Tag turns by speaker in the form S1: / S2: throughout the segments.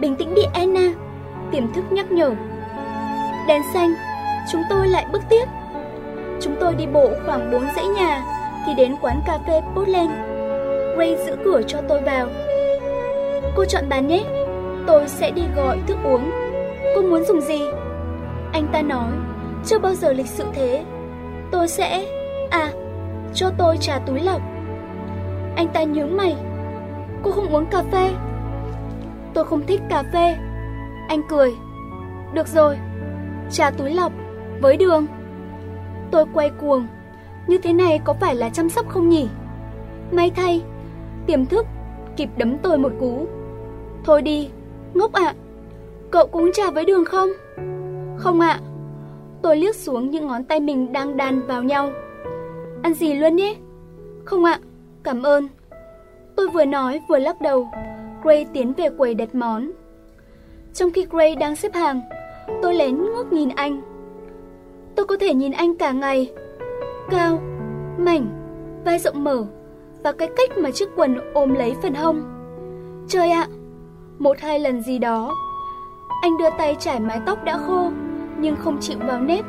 S1: Bình tĩnh đi Anna, tiềm thức nhắc nhở. Đèn xanh, chúng tôi lại bước tiếp. Chúng tôi đi bộ khoảng 4 dãy nhà thì đến quán cà phê Portland. Ray giữ cửa cho tôi vào. Cô chọn bàn nhé, tôi sẽ đi gọi thức uống. Cô muốn dùng gì? Anh ta nói, chưa bao giờ lịch sự thế. Tôi sẽ... À, cho tôi trà túi lọc. Anh ta nhướng mày. Cô không uống cà phê? Tôi không thích cà phê. Anh cười. Được rồi, trà túi lọc, với đường. Tôi quay cuồng. Như thế này có phải là chăm sóc không nhỉ? May thay, tiềm thức kịp đấm tôi một cú. Thôi đi, ngốc ạ. Cậu cũng trà với đường không? Không ạ. Tôi liếc xuống những ngón tay mình đang đan vào nhau. Ăn gì luôn nhé? Không ạ, cảm ơn. Tôi vừa nói vừa lắc đầu. Gray tiến về quầy đặt món. Trong khi Gray đang xếp hàng, tôi lén ngước nhìn anh. Tôi có thể nhìn anh cả ngày. Cao, mảnh, vai rộng mở và cái cách mà chiếc quần ôm lấy phần hông. Trời ạ, một hai lần gì đó. Anh đưa tay trải mái tóc đã khô nhưng không chịu vào nếp.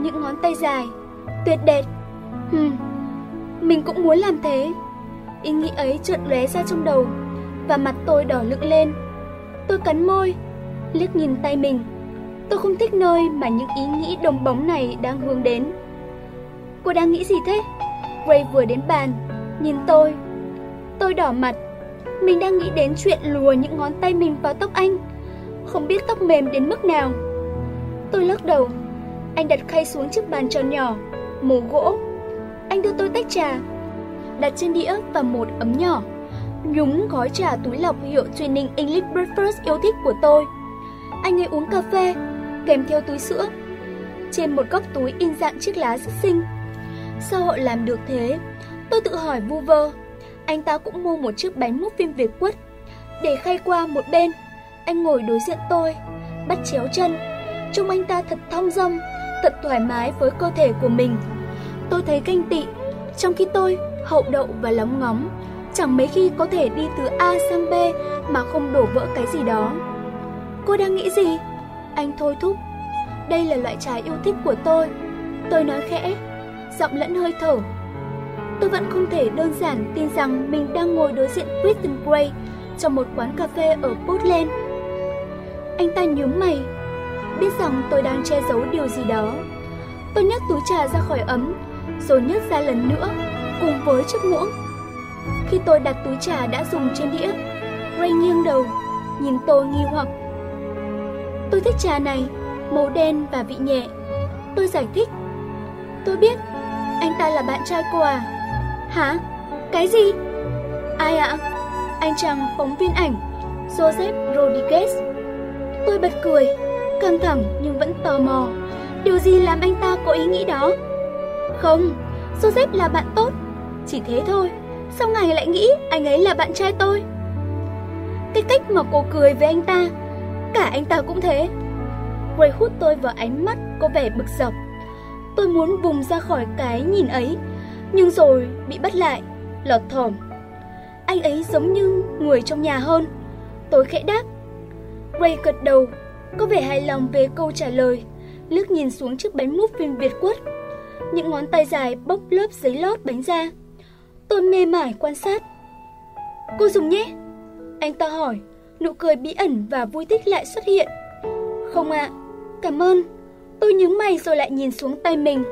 S1: Những ngón tay dài, tuyệt đẹp. Hừm, mình cũng muốn làm thế. Ý nghĩ ấy chợt lóe ra trong đầu và mặt tôi đỏ lựng lên. Tôi cắn môi, liếc nhìn tay mình. Tôi không thích nơi mà những ý nghĩ đồng bóng này đang hướng đến. Cô đang nghĩ gì thế? Ray vừa đến bàn, nhìn tôi. Tôi đỏ mặt. Mình đang nghĩ đến chuyện lùa những ngón tay mình vào tóc anh. Không biết tóc mềm đến mức nào. Tôi lắc đầu. Anh đặt khay xuống chiếc bàn tròn nhỏ, màu gỗ. Anh đưa tôi tách trà, đặt trên đĩa và một ấm nhỏ. Nhúng gói trà túi lọc hiệu Training English Breakfast yêu thích của tôi. Anh ấy uống cà phê, kèm theo túi sữa. Trên một góc túi in dạng chiếc lá rất xinh. Sao họ làm được thế? Tôi tự hỏi vu vơ. Anh ta cũng mua một chiếc bánh muffin Việt quất. Để khay qua một bên, anh ngồi đối diện tôi, bắt chéo chân. Trông anh ta thật thong dong, thật thoải mái với cơ thể của mình. Tôi thấy canh tị, trong khi tôi hậu đậu và lóng ngóng, chẳng mấy khi có thể đi từ A sang B mà không đổ vỡ cái gì đó. Cô đang nghĩ gì? Anh thôi thúc. Đây là loại trà yêu thích của tôi. Tôi nói khẽ, giọng lẫn hơi thở. Tôi vẫn không thể đơn giản tin rằng mình đang ngồi đối diện Kristen Gray trong một quán cà phê ở Portland. Anh ta nhướng mày, biết rằng tôi đang che giấu điều gì đó. Tôi nhấc túi trà ra khỏi ấm, rồi nhấc ra lần nữa, cùng với chiếc muỗng. Khi tôi đặt túi trà đã dùng trên đĩa, Ray nghiêng đầu, nhìn tôi nghi hoặc. Tôi thích trà này, màu đen và vị nhẹ. Tôi giải thích. Tôi biết, anh ta là bạn trai cô à? Hả? Cái gì? Ai ạ? Anh chàng phóng viên ảnh, Joseph Rodriguez. Tôi bật cười, căng thẳng nhưng vẫn tò mò. Điều gì làm anh ta có ý nghĩ đó? Không, Joseph là bạn tốt. Chỉ thế thôi, sao ngài lại nghĩ anh ấy là bạn trai tôi? Cái cách mà cô cười với anh ta, cả anh ta cũng thế. Ray hút tôi vào ánh mắt có vẻ bực dọc. Tôi muốn vùng ra khỏi cái nhìn ấy, nhưng rồi bị bắt lại, lọt thỏm. Anh ấy giống như người trong nhà hơn. Tôi khẽ đáp. Ray gật đầu, có vẻ hài lòng về câu trả lời, Lước nhìn xuống chiếc bánh mút phim Việt quất. Những ngón tay dài bốc lớp giấy lót bánh ra. Tôi mê mải quan sát. Cô dùng nhé. Anh ta hỏi, nụ cười bí ẩn và vui thích lại xuất hiện. Không ạ, cảm ơn. Tôi nhướng mày rồi lại nhìn xuống tay mình.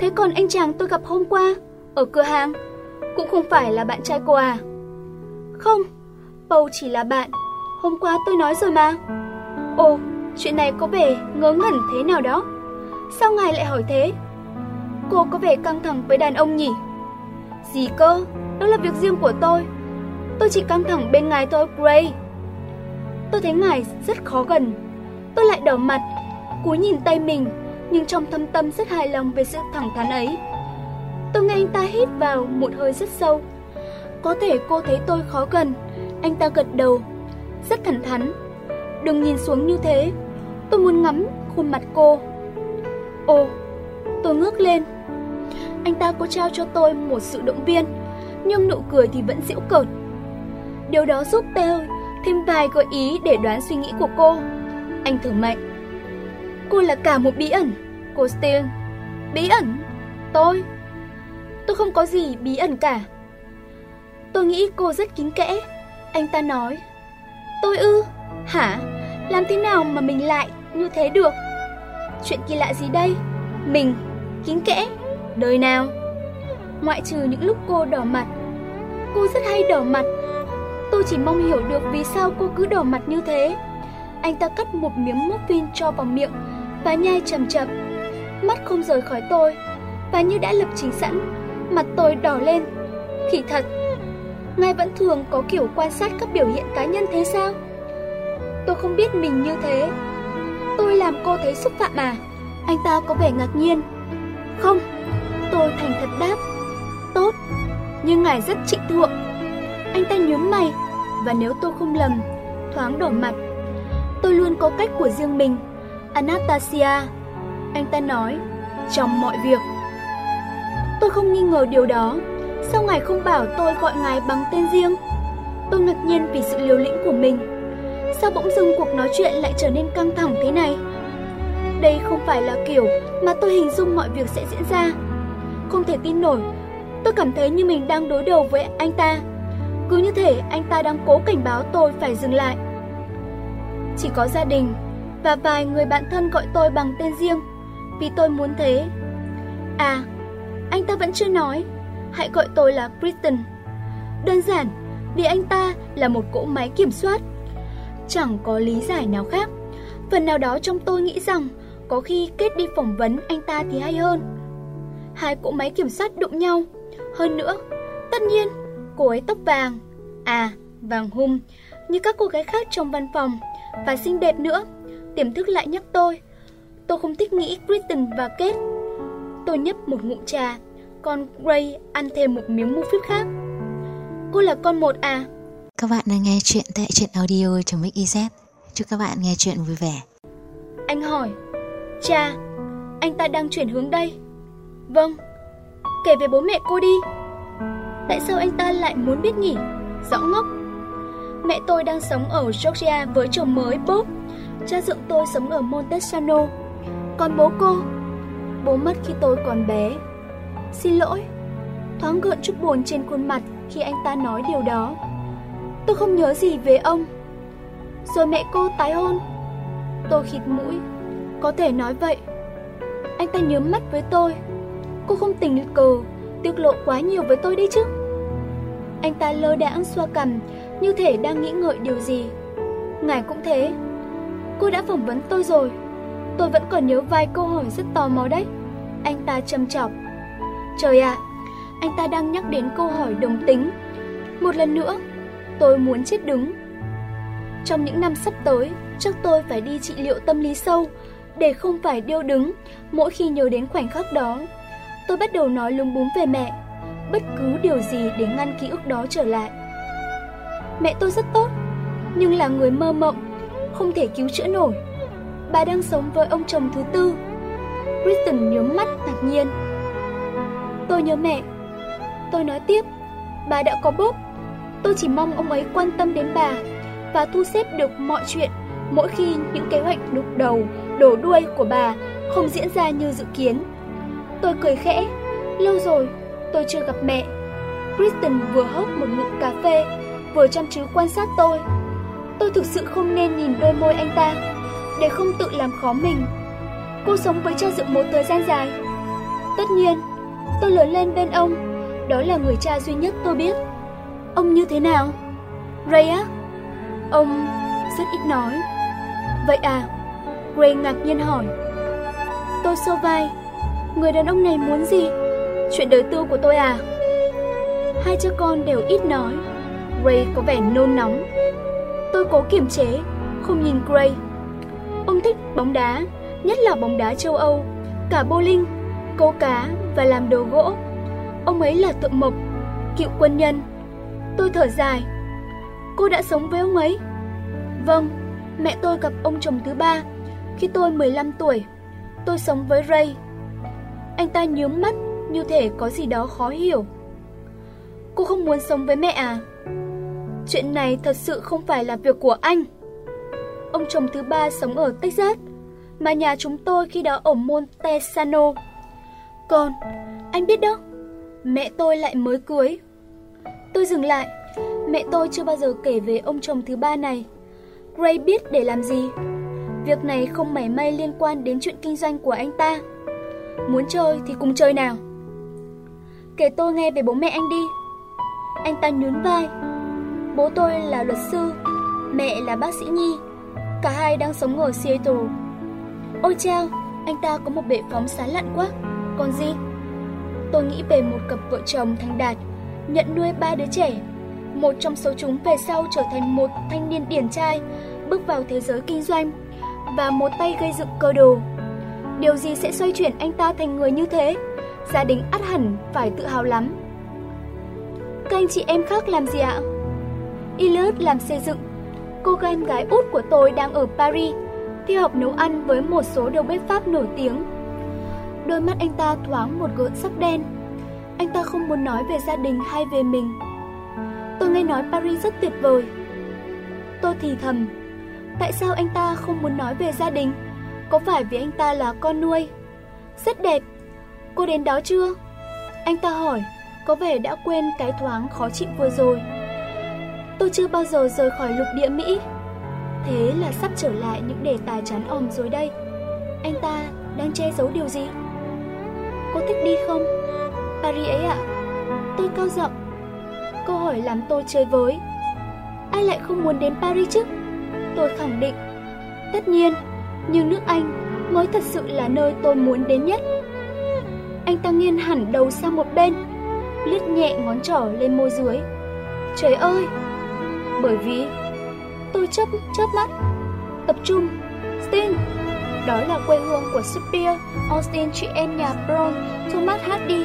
S1: Thế còn anh chàng tôi gặp hôm qua, ở cửa hàng, cũng không phải là bạn trai cô à? Không, Paul chỉ là bạn. Hôm qua tôi nói rồi mà. Ồ, chuyện này có vẻ ngớ ngẩn thế nào đó. Sao ngài lại hỏi thế? Cô có vẻ căng thẳng với đàn ông nhỉ? Gì cơ? Đó là việc riêng của tôi. Tôi chỉ căng thẳng bên ngài thôi, Gray. Tôi thấy ngài rất khó gần. Tôi lại đỏ mặt, cúi nhìn tay mình, nhưng trong thâm tâm rất hài lòng về sự thẳng thắn ấy. Tôi nghe anh ta hít vào một hơi rất sâu. Có thể cô thấy tôi khó gần. Anh ta gật đầu, rất thẳng thắn. Đừng nhìn xuống như thế. Tôi muốn ngắm khuôn mặt cô. Ồ, tôi ngước lên. Anh ta có trao cho tôi một sự động viên, nhưng nụ cười thì vẫn giễu cợt. Điều đó giúp tôi thêm vài gợi ý để đoán suy nghĩ của cô. Anh thử mạnh. Cô là cả một bí ẩn, cô Steele. Bí ẩn? Tôi? Tôi không có gì bí ẩn cả. Tôi nghĩ cô rất kín kẽ. Anh ta nói. Tôi ư? Hả? Làm thế nào mà mình lại như thế được? Chuyện kỳ lạ gì đây? Mình, kín kẽ, đời nào? Ngoại trừ những lúc cô đỏ mặt. Cô rất hay đỏ mặt. Tôi chỉ mong hiểu được vì sao cô cứ đỏ mặt như thế. Anh ta cắt một miếng muffin cho vào miệng và nhai chậm chậm. Mắt không rời khỏi tôi và như đã lập trình sẵn, mặt tôi đỏ lên. Khỉ thật, ngài vẫn thường có kiểu quan sát các biểu hiện cá nhân thế sao? Tôi không biết mình như thế. Tôi làm cô thấy xúc phạm à? Anh ta có vẻ ngạc nhiên. Không, tôi thành thật đáp. Tốt, nhưng ngài rất trịnh thượng. Anh ta nhướng mày, và nếu tôi không lầm, thoáng đổ mặt. Tôi luôn có cách của riêng mình. Anastasia, anh ta nói, trong mọi việc. Tôi không nghi ngờ điều đó. Sao ngài không bảo tôi gọi ngài bằng tên riêng? Tôi ngạc nhiên vì sự liều lĩnh của mình. Sao bỗng dưng cuộc nói chuyện lại trở nên căng thẳng thế này? Đây không phải là kiểu mà tôi hình dung mọi việc sẽ diễn ra. Không thể tin nổi, tôi cảm thấy như mình đang đối đầu với anh ta. Cứ như thể anh ta đang cố cảnh báo tôi phải dừng lại. Chỉ có gia đình và vài người bạn thân gọi tôi bằng tên riêng vì tôi muốn thế. À, anh ta vẫn chưa nói, hãy gọi tôi là Kristen. Đơn giản, vì anh ta là một cỗ máy kiểm soát. Chẳng có lý giải nào khác. Phần nào đó trong tôi nghĩ rằng có khi kết đi phỏng vấn anh ta thì hay hơn. Hai cỗ máy kiểm soát đụng nhau. Hơn nữa, tất nhiên, cô ấy tóc vàng. À, vàng hung, như các cô gái khác trong văn phòng. Và xinh đẹp nữa. Tiềm thức lại nhắc tôi. Tôi không thích nghĩ Kristen và Kate. Tôi nhấp một ngụm trà, còn Gray ăn thêm một miếng muffin khác. Cô là con một à?
S2: Các bạn đang nghe chuyện tại truyện audio.mix.iz. Chúc các bạn nghe chuyện vui vẻ.
S1: Anh hỏi, cha, anh ta đang chuyển hướng đây. Vâng, kể về bố mẹ cô đi. Tại sao anh ta lại muốn biết nhỉ? Rõ ngốc. Mẹ tôi đang sống ở Georgia với chồng mới Bob. Cha dựng tôi sống ở Montesano. Còn bố cô? Bố mất khi tôi còn bé. Xin lỗi. Thoáng gợn chút buồn trên khuôn mặt khi anh ta nói điều đó. Tôi không nhớ gì về ông. Rồi mẹ cô tái hôn. Tôi khịt mũi. Có thể nói vậy. Anh ta nhớm mắt với tôi. Cô không tình cờ, tiết lộ quá nhiều với tôi đấy chứ. Anh ta lơ đãng xoa cằm, như thể đang nghĩ ngợi điều gì. Ngài cũng thế. Cô đã phỏng vấn tôi rồi. Tôi vẫn còn nhớ vài câu hỏi rất tò mò đấy. Anh ta châm chọc. Trời ạ, anh ta đang nhắc đến câu hỏi đồng tính. Một lần nữa, tôi muốn chết đứng. Trong những năm sắp tới, chắc tôi phải đi trị liệu tâm lý sâu để không phải điêu đứng mỗi khi nhớ đến khoảnh khắc đó. Tôi bắt đầu nói lung búng về mẹ, bất cứ điều gì để ngăn ký ức đó trở lại. Mẹ tôi rất tốt, nhưng là người mơ mộng, không thể cứu chữa nổi. Bà đang sống với ông chồng thứ tư. Kristen nhướng mắt ngạc nhiên. Tôi nhớ mẹ. Tôi nói tiếp, bà đã có bốp. Tôi chỉ mong ông ấy quan tâm đến bà và thu xếp được mọi chuyện mỗi khi những kế hoạch đục đầu, đổ đuôi của bà không diễn ra như dự kiến. Tôi cười khẽ, lâu rồi tôi chưa gặp mẹ. Kristen vừa hớp một ngụm cà phê, vừa chăm chú quan sát tôi. Tôi thực sự không nên nhìn đôi môi anh ta, để không tự làm khó mình. Cô sống với cha dựng một thời gian dài. Tất nhiên, tôi lớn lên bên ông, đó là người cha duy nhất tôi biết. Ông như thế nào? Ray á? Ông rất ít nói. Vậy à? Ray ngạc nhiên hỏi. Tôi sâu vai. Người đàn ông này muốn gì? Chuyện đời tư của tôi à? Hai cha con đều ít nói. Ray có vẻ nôn nóng. Tôi cố kiềm chế, không nhìn Gray. Ông thích bóng đá, nhất là bóng đá châu Âu, cả bowling, câu cá và làm đồ gỗ. Ông ấy là tượng mộc, cựu quân nhân. Tôi thở dài. Cô đã sống với ông ấy? Vâng, mẹ tôi gặp ông chồng thứ ba khi tôi 15 tuổi. Tôi sống với Ray. Anh ta nhướng mắt như thể có gì đó khó hiểu. Cô không muốn sống với mẹ à? Chuyện này thật sự không phải là việc của anh. Ông chồng thứ ba sống ở Texas, mà nhà chúng tôi khi đó ở Montesano. Còn, anh biết đó, mẹ tôi lại mới cưới. Tôi dừng lại, mẹ tôi chưa bao giờ kể về ông chồng thứ ba này. Gray biết để làm gì? Việc này không mảy may liên quan đến chuyện kinh doanh của anh ta. Muốn chơi thì cùng chơi nào. Kể tôi nghe về bố mẹ anh đi. Anh ta nhún vai. Bố tôi là luật sư, mẹ là bác sĩ nhi. Cả hai đang sống ở Seattle. Ôi chao, anh ta có một bệ phóng sáng lặn quá. Còn gì? Tôi nghĩ về một cặp vợ chồng thành đạt, nhận nuôi ba đứa trẻ. Một trong số chúng về sau trở thành một thanh niên điển trai, bước vào thế giới kinh doanh và một tay gây dựng cơ đồ. Điều gì sẽ xoay chuyển anh ta thành người như thế? Gia đình ắt hẳn phải tự hào lắm. Các anh chị em khác làm gì ạ? Elliot làm xây dựng. Cô em gái út của tôi đang ở Paris, thi học nấu ăn với một số đầu bếp Pháp nổi tiếng. Đôi mắt anh ta thoáng một gợn sắc đen. Anh ta không muốn nói về gia đình hay về mình. Tôi nghe nói Paris rất tuyệt vời. Tôi thì thầm, tại sao anh ta không muốn nói về gia đình? Có phải vì anh ta là con nuôi? Rất đẹp. Cô đến đó chưa? Anh ta hỏi, có vẻ đã quên cái thoáng khó chịu vừa rồi. Tôi chưa bao giờ rời khỏi lục địa Mỹ. Thế là sắp trở lại những đề tài chán òm rồi đây. Anh ta đang che giấu điều gì? Cô thích đi không? Paris ấy ạ. Tôi cao giọng. Câu hỏi làm tôi chơi với. Ai lại không muốn đến Paris chứ? Tôi khẳng định. Tất nhiên, nhưng nước Anh mới thật sự là nơi tôi muốn đến nhất. Anh ta nghiêng hẳn đầu sang một bên, liếc nhẹ ngón trỏ lên môi dưới. Trời ơi! Bởi vì tôi chớp chớp mắt, tập trung, Sting. Đó là quê hương của Spear, Austin chị em nhà Brown, Thomas Hardy.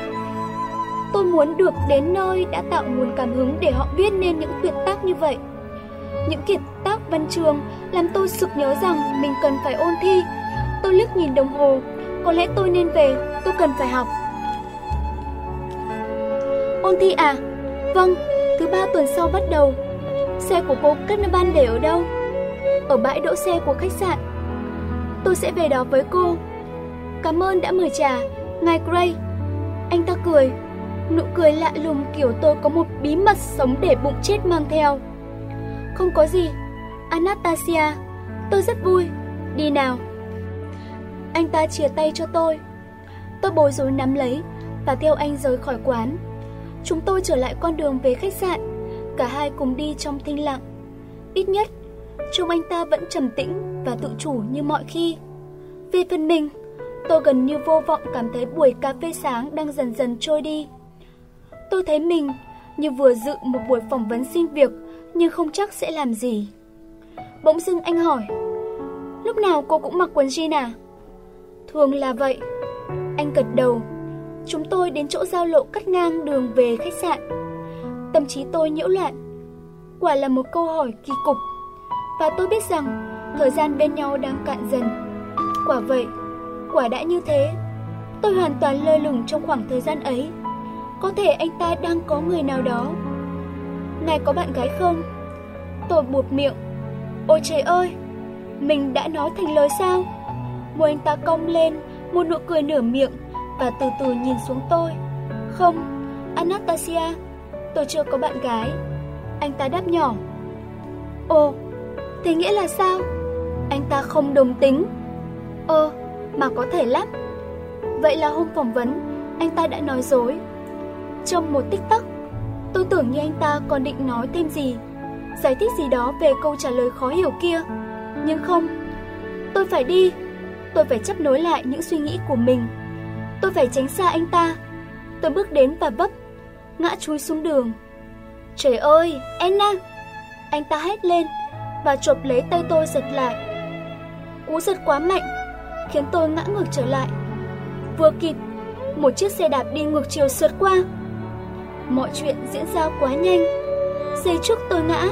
S1: Tôi muốn được đến nơi đã tạo nguồn cảm hứng để họ viết nên những tuyệt tác như vậy. Những kiệt tác văn trường làm tôi sực nhớ rằng mình cần phải ôn thi. Tôi liếc nhìn đồng hồ, có lẽ tôi nên về, tôi cần phải học. Ôn thi à? Vâng, thứ ba tuần sau bắt đầu. Xe của cô Carnival để ở đâu? Ở bãi đỗ xe của khách sạn. Tôi sẽ về đó với cô. Cảm ơn đã mời trà, ngài Gray. Anh ta cười, nụ cười lạ lùng kiểu tôi có một bí mật sống để bụng chết mang theo. Không có gì, Anastasia, tôi rất vui, đi nào. Anh ta chia tay cho tôi. Tôi bối rối nắm lấy và theo anh rời khỏi quán. Chúng tôi trở lại con đường về khách sạn, cả hai cùng đi trong thinh lặng. Ít nhất, trông anh ta vẫn trầm tĩnh và tự chủ như mọi khi. Về phần mình, tôi gần như vô vọng cảm thấy buổi cà phê sáng đang dần dần trôi đi. Tôi thấy mình như vừa dự một buổi phỏng vấn xin việc nhưng không chắc sẽ làm gì. Bỗng dưng anh hỏi, lúc nào cô cũng mặc quần jean à? Thường là vậy. Anh gật đầu. Chúng tôi đến chỗ giao lộ cắt ngang đường về khách sạn. Tâm trí tôi nhiễu loạn. Quả là một câu hỏi kỳ cục. Và tôi biết rằng thời gian bên nhau đang cạn dần. Quả vậy, quả đã như thế. Tôi hoàn toàn lơ lửng trong khoảng thời gian ấy. Có thể anh ta đang có người nào đó. Ngài có bạn gái không? Tôi buộc miệng. Ôi trời ơi, mình đã nói thành lời sao? Môi anh ta cong lên, một nụ cười nửa miệng và từ từ nhìn xuống tôi. Không, Anastasia, tôi chưa có bạn gái. Anh ta đáp nhỏ. Ồ, thế nghĩa là sao? Anh ta không đồng tính. Ơ, mà có thể lắm. Vậy là hôm phỏng vấn, anh ta đã nói dối. Trong một tích tắc, tôi tưởng như anh ta còn định nói thêm gì, giải thích gì đó về câu trả lời khó hiểu kia. Nhưng không, tôi phải đi. Tôi phải chấp nối lại những suy nghĩ của mình. Tôi phải tránh xa anh ta. Tôi bước đến và bấp, ngã chui xuống đường. Trời ơi, Anna! Anh ta hét lên và chộp lấy tay tôi giật lại. Cú giật quá mạnh, khiến tôi ngã ngược trở lại. Vừa kịp, một chiếc xe đạp đi ngược chiều sượt qua. Mọi chuyện diễn ra quá nhanh. Giây trước tôi ngã,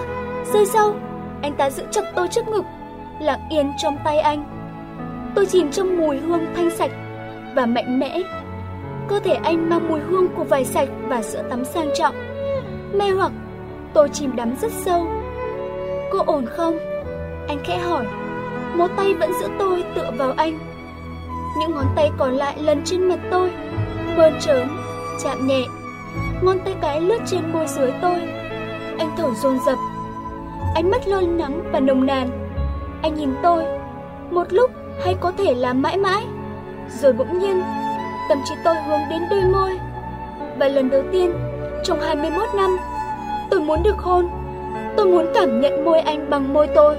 S1: rơi sau, anh ta giữ chặt tôi trước ngực, lặng yên trong tay anh. Tôi chìm trong mùi hương thanh sạch và mạnh mẽ. Cơ thể anh mang mùi hương của vải sạch và sữa tắm sang trọng. Mê hoặc, Tôi chìm đắm rất sâu. Cô ổn không? Anh khẽ hỏi. Một tay vẫn giữ tôi tựa vào anh. Những ngón tay còn lại lần trên mặt tôi, mơn trớn, chạm nhẹ. Ngón tay cái lướt trên môi dưới tôi. Anh thở dồn dập. Ánh mắt lo lắng và nồng nàn. Anh nhìn tôi, một lúc hay có thể là mãi mãi. Rồi bỗng nhiên, tâm trí tôi hướng đến đôi môi. Và lần đầu tiên, trong 21 năm, tôi muốn được hôn. Tôi muốn cảm nhận môi anh bằng môi tôi.